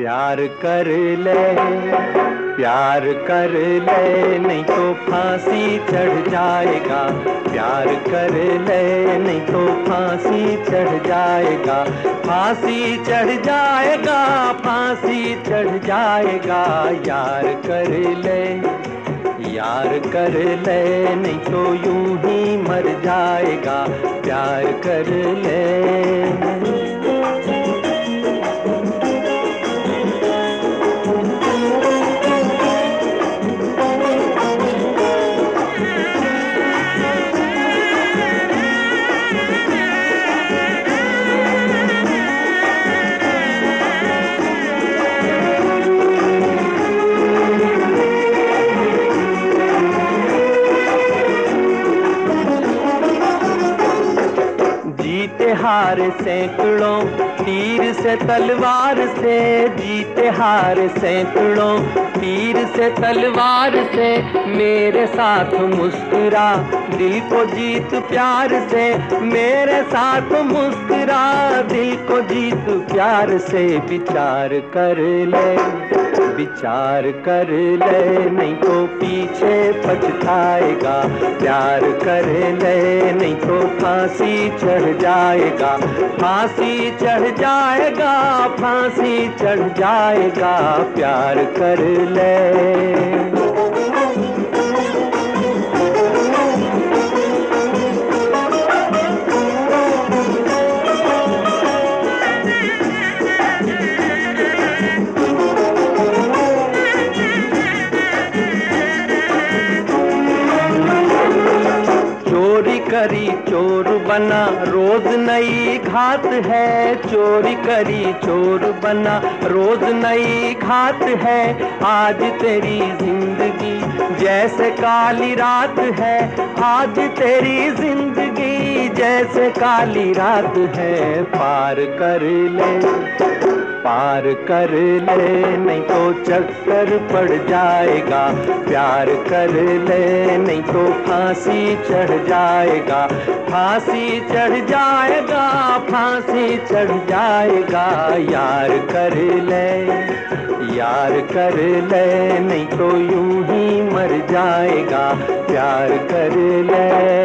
प्यार कर ले, प्यार कर ले, नहीं तो फांसी चढ़ जाएगा। प्यार कर ले, नहीं तो फांसी चढ़ जाएगा। फांसी चढ़ जाएगा, फांसी चढ़ जाएगा। यार कर ले, यार कर ले, नहीं तो यूँ ही मर जाएगा। प्यार कर ले। हार सैकड़ों, तीर से तलवार से जीते हार सैकड़ों, तीर से तलवार से मेरे साथ मुस्कुरा, दिल को जीत प्यार से मेरे साथ मुस्कुरा, दिल को जीत प्यार से विचार कर ले। विचार कर ले, नहीं तो पीछे पछताएगा। प्यार कर ले, नहीं तो फांसी चढ़ जाएगा। फांसी चढ़ जाएगा, फांसी चढ़ जाएगा। प्यार कर ले। करी चोर बना। रोज नई घात है, चोरी करी चोर बना। रोज नई घात है, आज तेरी ज़िंदगी जैसे काली रात है। आज तेरी ज़िंदगी जैसे काली रात है, पार कर ले। पार कर ले, नहीं तो चक्कर पड़ जाएगा। प्यार कर ले, नहीं तो फांसी चढ़ जाएगा। फांसी चढ़ जाएगा, फांसी चढ़ जाएगा। यार कर ले, यार कर ले, नहीं तो यूँ ही मर जाएगा। प्यार कर ले।